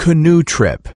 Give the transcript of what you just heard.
canoe trip.